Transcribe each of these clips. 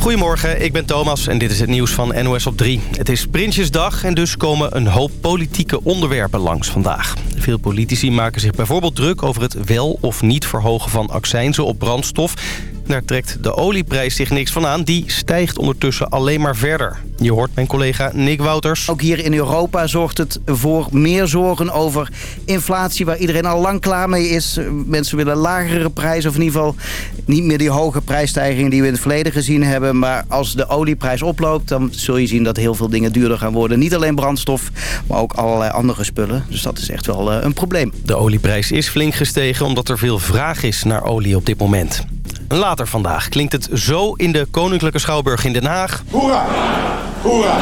Goedemorgen, ik ben Thomas en dit is het nieuws van NOS op 3. Het is Prinsjesdag en dus komen een hoop politieke onderwerpen langs vandaag. Veel politici maken zich bijvoorbeeld druk over het wel of niet verhogen van accijnzen op brandstof... Daar trekt de olieprijs zich niks van aan. Die stijgt ondertussen alleen maar verder. Je hoort mijn collega Nick Wouters. Ook hier in Europa zorgt het voor meer zorgen over inflatie... waar iedereen al lang klaar mee is. Mensen willen lagere prijzen of in ieder geval niet meer die hoge prijsstijgingen... die we in het verleden gezien hebben. Maar als de olieprijs oploopt, dan zul je zien dat heel veel dingen duurder gaan worden. Niet alleen brandstof, maar ook allerlei andere spullen. Dus dat is echt wel eh, een probleem. De olieprijs is flink gestegen omdat er veel vraag is naar olie op dit moment. Later vandaag klinkt het zo in de Koninklijke Schouwburg in Den Haag. Hoera! Hoera!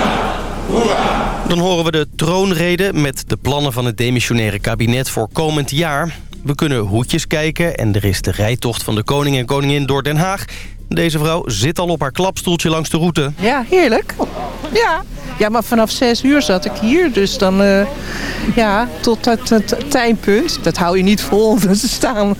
Hoera! Dan horen we de troonrede met de plannen van het demissionaire kabinet voor komend jaar. We kunnen hoedjes kijken en er is de rijtocht van de koning en koningin door Den Haag. Deze vrouw zit al op haar klapstoeltje langs de route. Ja, heerlijk. Ja. Ja, maar vanaf zes uur zat ik hier. Dus dan, uh, ja, tot het, het tijdpunt. Dat hou je niet vol om te staan.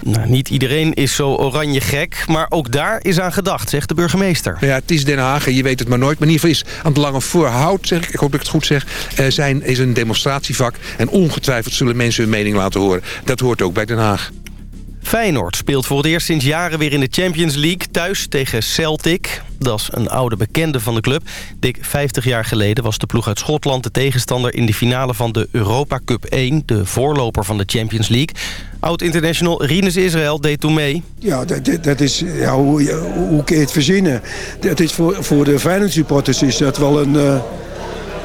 Nou, niet iedereen is zo oranje gek. Maar ook daar is aan gedacht, zegt de burgemeester. Ja, het is Den Haag je weet het maar nooit. Maar in ieder geval is aan het lange voorhoud, zeg ik, ik hoop dat ik het goed zeg... Uh, zijn, is een demonstratievak. En ongetwijfeld zullen mensen hun mening laten horen. Dat hoort ook bij Den Haag. Feyenoord speelt voor het eerst sinds jaren weer in de Champions League thuis tegen Celtic. Dat is een oude bekende van de club. Dik 50 jaar geleden was de ploeg uit Schotland de tegenstander in de finale van de Europa Cup 1, de voorloper van de Champions League. Oud-international Rinus Israël deed toen mee. Ja, dat, dat is, ja hoe, hoe kun je het verzinnen? Dat is voor, voor de Feyenoord supporters is dat wel een... Uh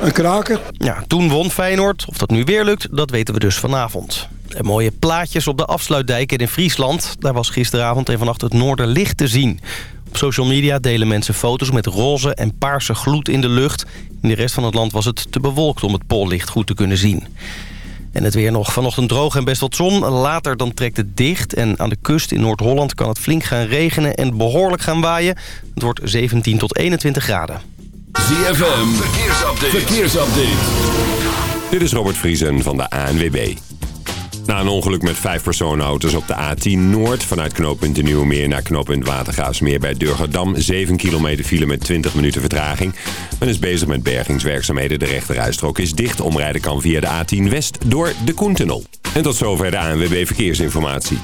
een kraker. Ja, toen won Feyenoord. Of dat nu weer lukt, dat weten we dus vanavond. En mooie plaatjes op de afsluitdijk in Friesland. Daar was gisteravond en vannacht het noorderlicht te zien. Op social media delen mensen foto's met roze en paarse gloed in de lucht. In de rest van het land was het te bewolkt om het pollicht goed te kunnen zien. En het weer nog vanochtend droog en best wat zon. Later dan trekt het dicht. En aan de kust in Noord-Holland kan het flink gaan regenen en behoorlijk gaan waaien. Het wordt 17 tot 21 graden. ZFM, verkeersupdate. verkeersupdate. Dit is Robert Vriesen van de ANWB. Na een ongeluk met vijf personenauto's op de A10 Noord... vanuit knooppunt de Nieuwe naar knooppunt Watergaasmeer bij Durgerdam... 7 kilometer file met 20 minuten vertraging. Men is bezig met bergingswerkzaamheden. De rechterrijstrook is dicht. Omrijden kan via de A10 West door de Koentunnel. En tot zover de ANWB Verkeersinformatie.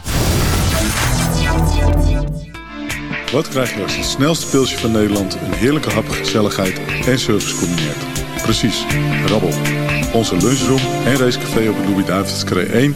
Wat krijg je als het snelste pilsje van Nederland... een heerlijke hap, gezelligheid en service combineert? Precies, rabbel. Onze lunchroom en racecafé op de Louis-David's 1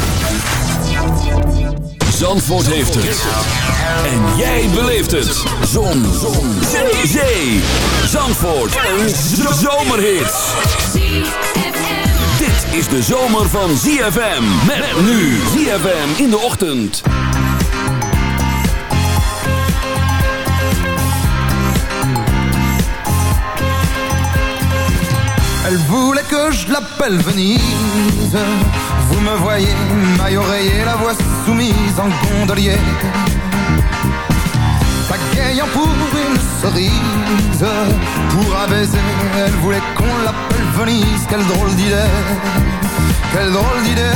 Zandvoort heeft het. En jij beleeft het. Zon. Zon. Zee. Zee. Zandvoort. Een zomerhit. Dit is de zomer van ZFM. Met nu ZFM in de ochtend. Elle voulait que je l'appelle Venise me voyez, maille oreiller, la voix soumise en gondolier. Pagayant pour une cerise Pour un baiser, elle voulait qu'on l'appelle Venise. Quelle drôle d'idée, quelle drôle d'idée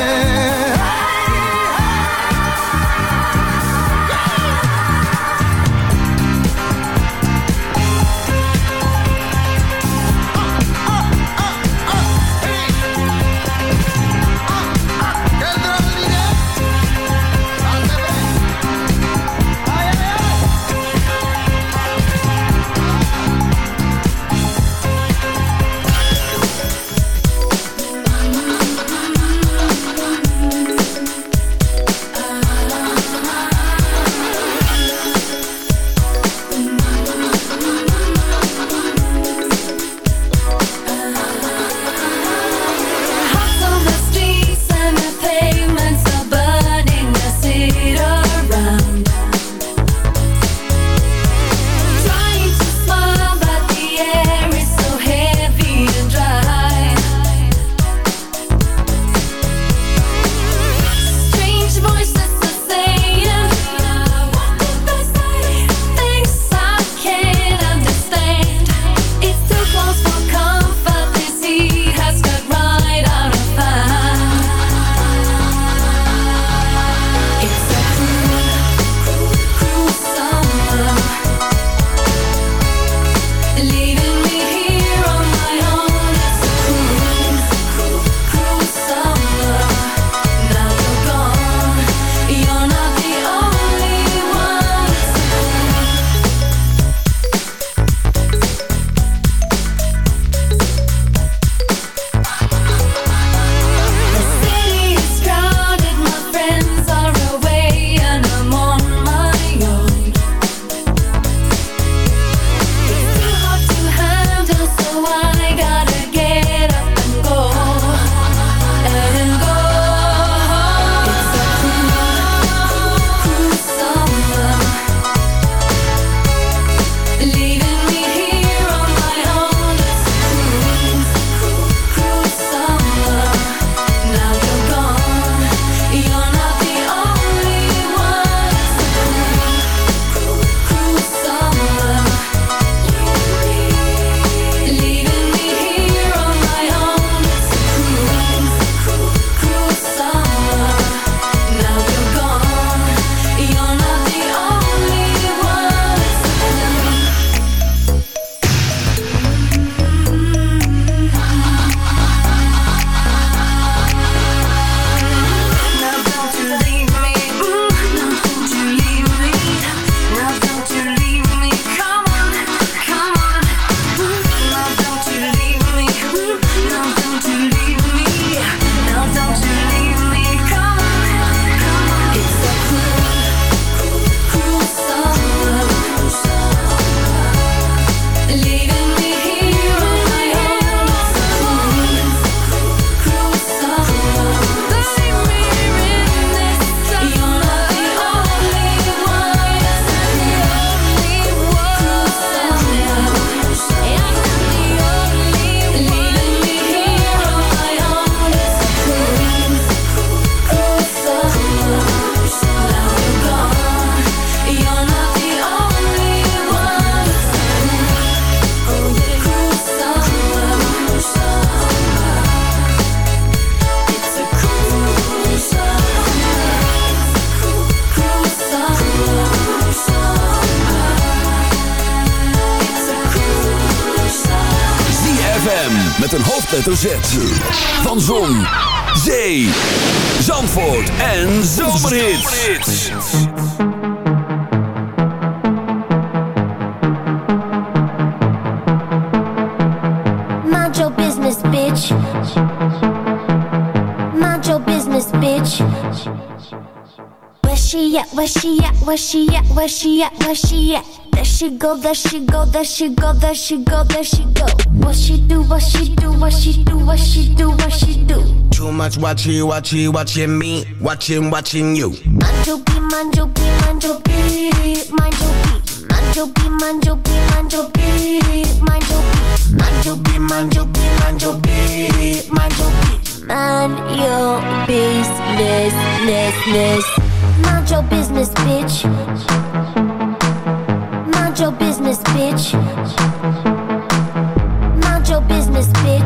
hoofdletter. Van Zon, Zee, Zandvoort en Zomerhits. Mind your business, bitch. Mind your business, bitch. Where she at? Where she at? Where she at? Where she at? Where she at? There she go, there she go, there she go, there she go, there she go. What she do, what she do, what she do, what she do, what she do. Too much watching, watching, watching me, watching, watching you. Manjo be, manjo be, be, be. Be, be, be, be. Be, be, be, be. Your business, business. Mind your business, bitch. Mind your business, bitch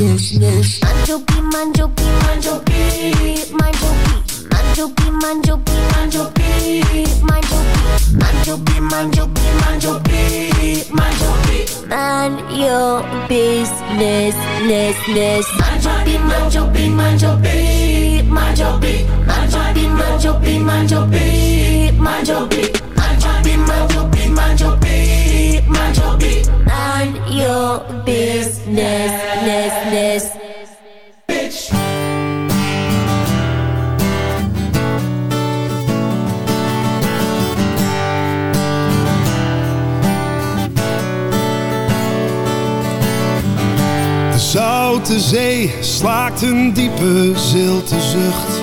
yes, yes. Manjo B, Manjo B, Manjo B, Manjo B. Manjo B, Manjo B, Manjo B, Manjo B. Manjo B, Manjo B, Manjo B, Manjo B. Man your business, ness, ness. Manjo B, Manjo B, Manjo B, Manjo B. Manjo B, Manjo B, Manjo B, Manjo B. Manjo B, Manjo B, Manjo B. Mind your mind your zoute zee slaakt een diepe zilte zucht.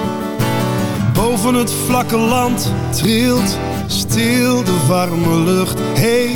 Boven het vlakke land trilt stil de warme lucht. Hey,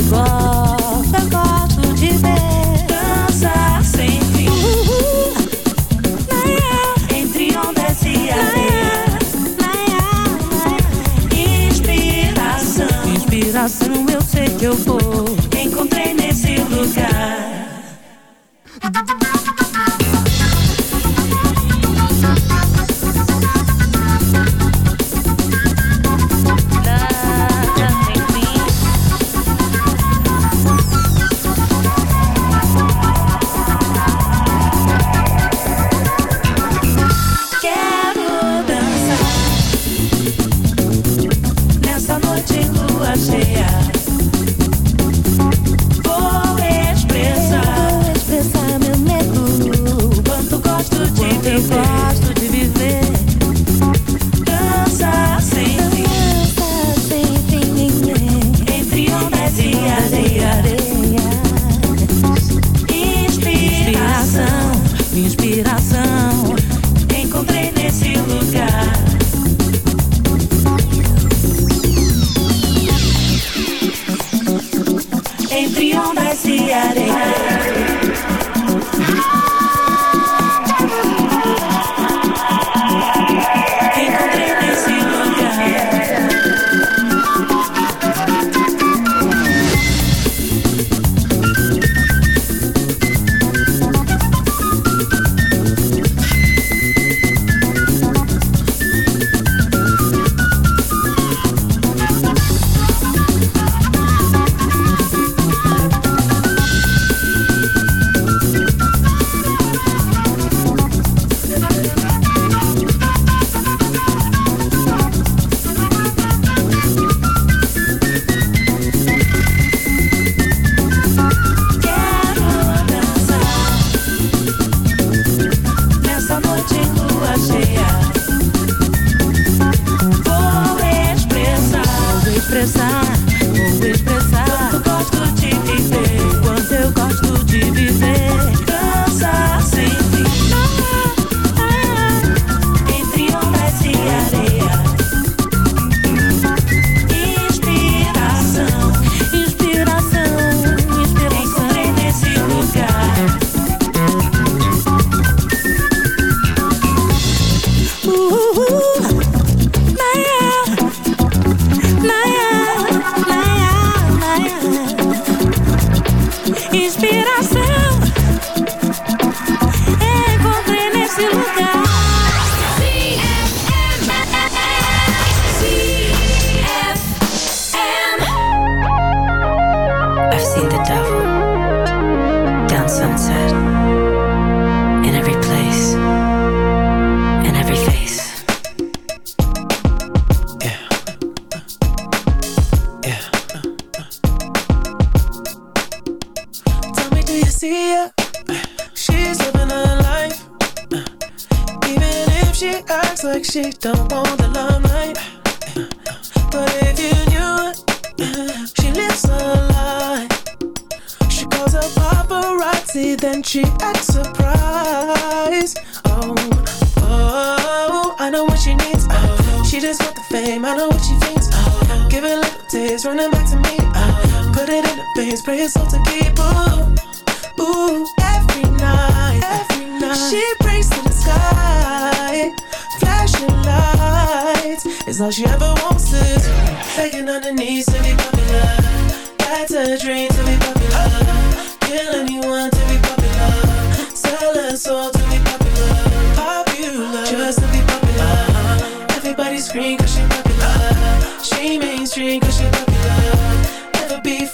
you go. turning back to me. I put it in the veins, pray it's all to keep. Ooh, ooh, every night, every night. She prays to the sky, flashing lights. It's all she ever wants is begging on her knees to be popular. That's a dream to be popular. Kill anyone to be popular. Sell her soul to be popular. Popular, just to be popular. Everybody scream cause she popular. She mainstream cause she popular.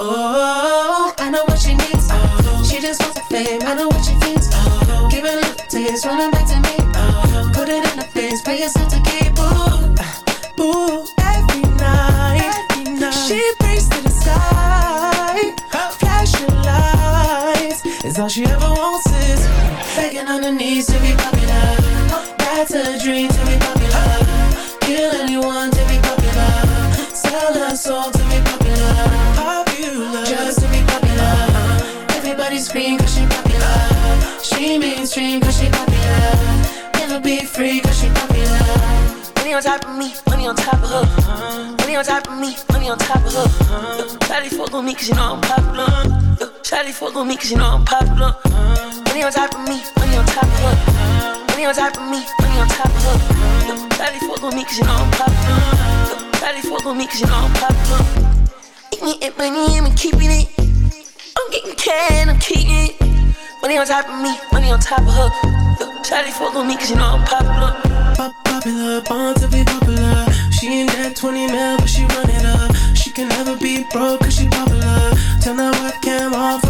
oh, I know what she needs. Oh, she just wants the fame. I know what she thinks. Oh, give it a little taste, running back to me. Oh, put it in the face, pay yourself to keep. Ooh, ooh, every night, every night. she prays to the sky. Flashing lights is all she ever wants is begging on her knees to be popular. That's a dream to be popular. Kill anyone to be popular. Sell her soul She mainstream cause she popular. Never be free cause she popular. Money on top of me, money on top of her. Money on top of me, money on top of her. Shawty fuck on me cause you know I'm popular. Shawty fuck on me cause you know I'm popular. Money on top of me, money on top of her. Money on top of me, money on top of her. Shawty fuck on me cause you know I'm popular. Shawty fuck on me cause you know I'm popular. Eating money, I'm keeping it. I'm getting can, I'm keeping it. Money on top of me, money on top of her. Shawty fuck on me cause you know I'm popular. Pop popular, born to be popular. She ain't that 20 mil, but she run it up. She can never be broke cause she popular. Turn that webcam off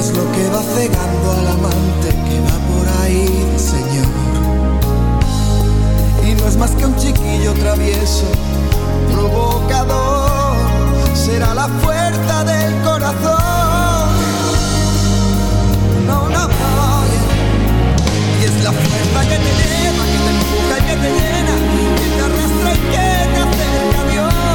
es lo que va cegando al amante que va por ahí, señor. Y no es más que un chiquillo travieso, provocador, será la fuerza del corazón. No una polla, y es la fuerza que te lleva, que te empuja y que te llena, que te arrastra y que te acerca a Dios.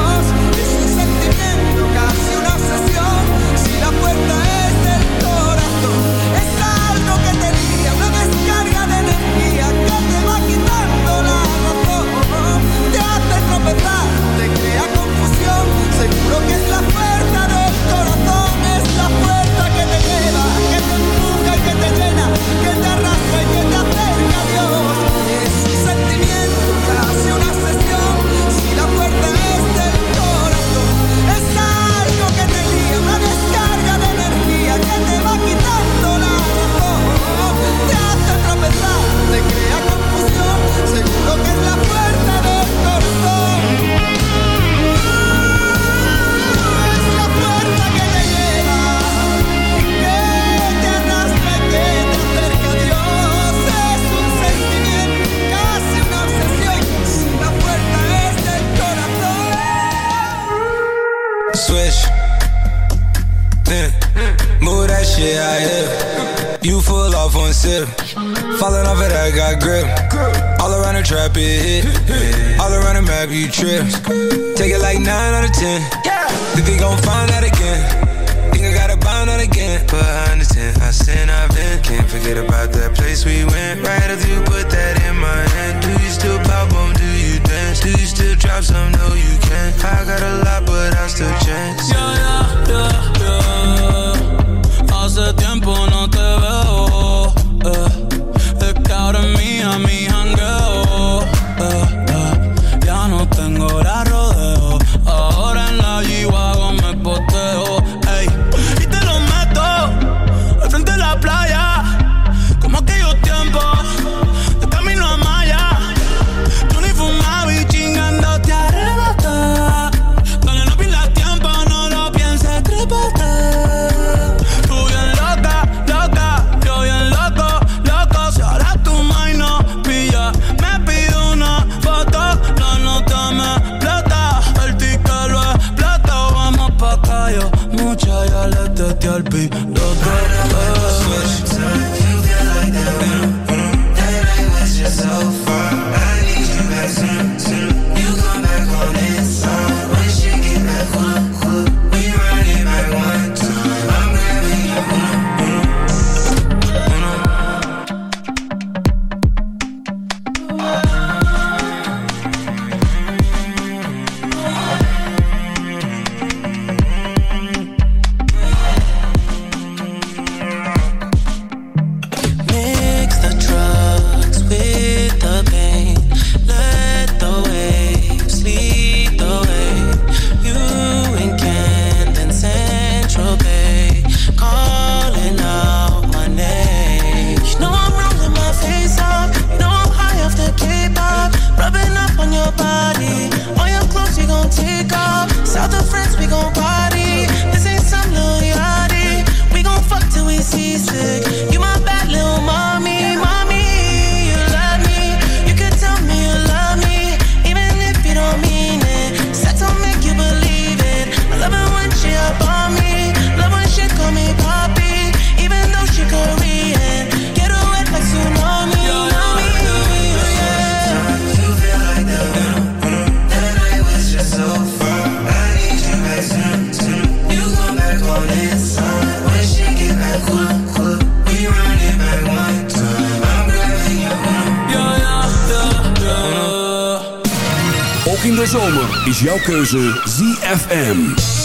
is jouw keuze ZFM.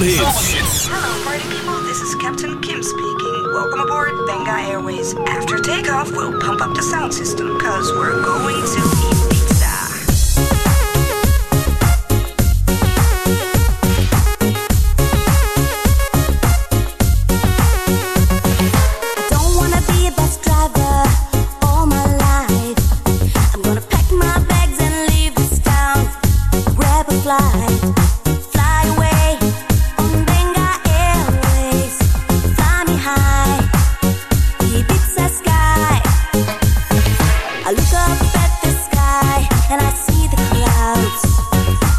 Zomerhits. Sky and I see the clouds.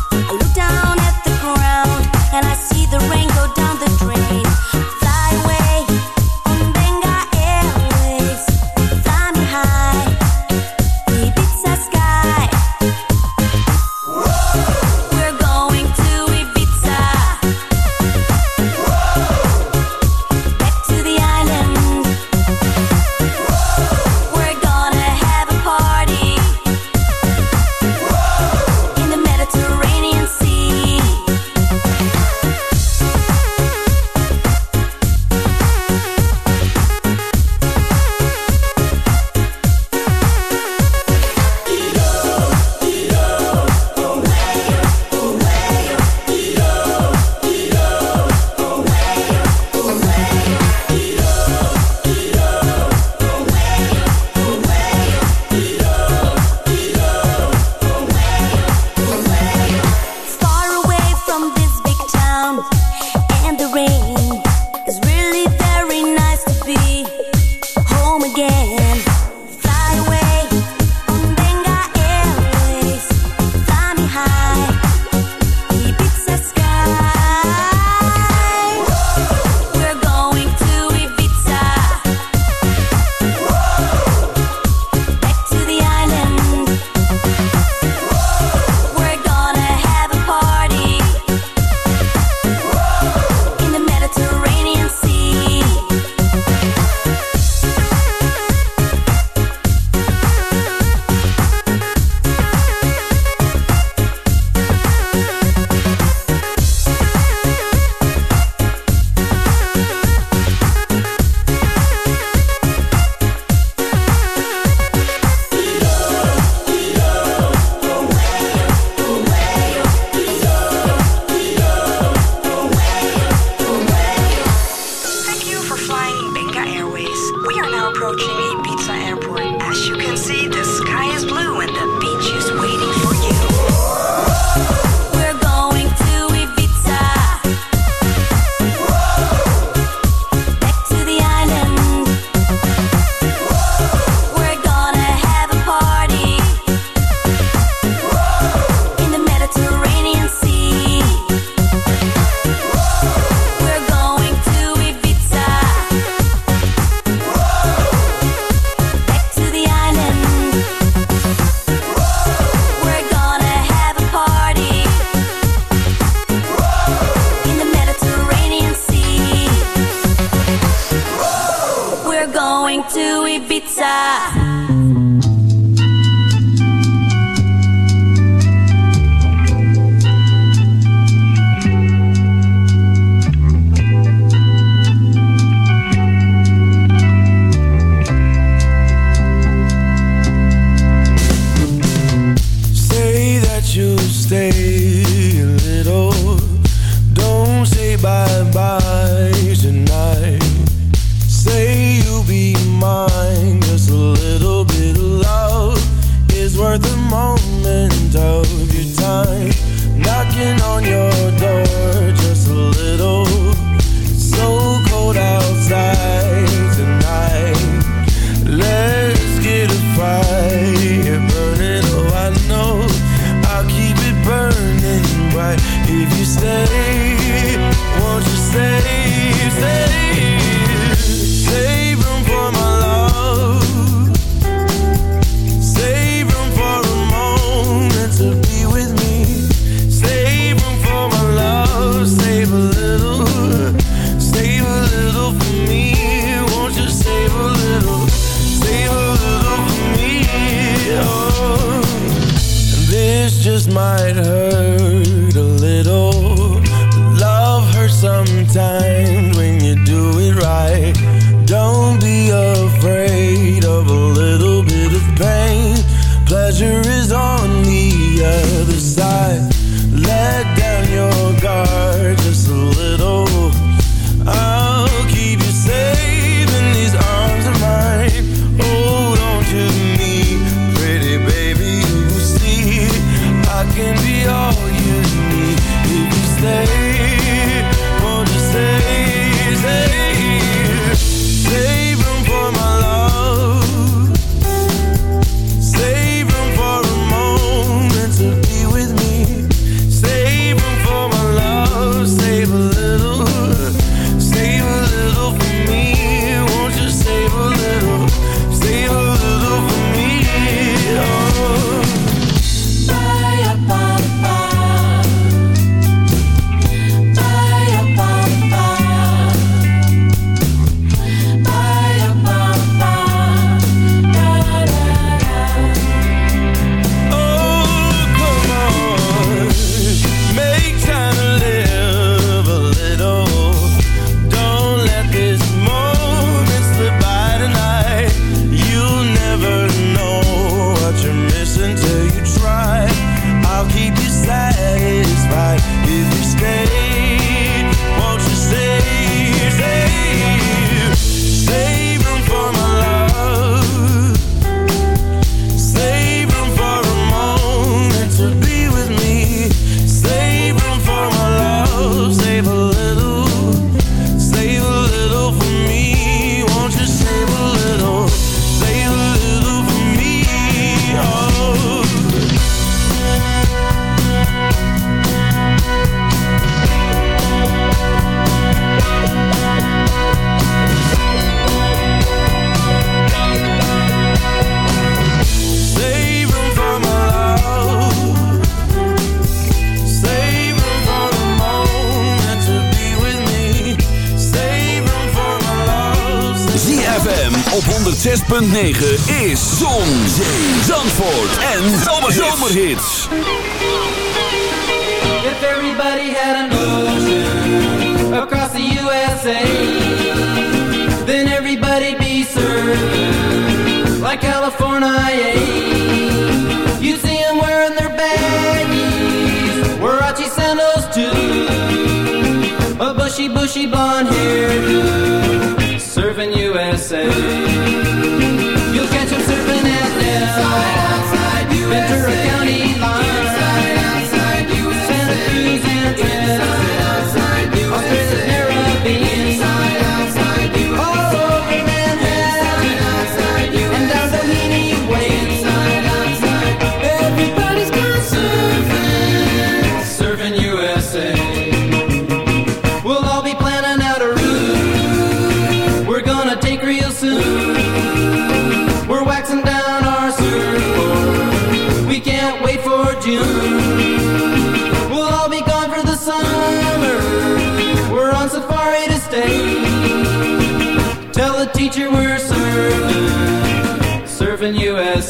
106.9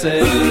say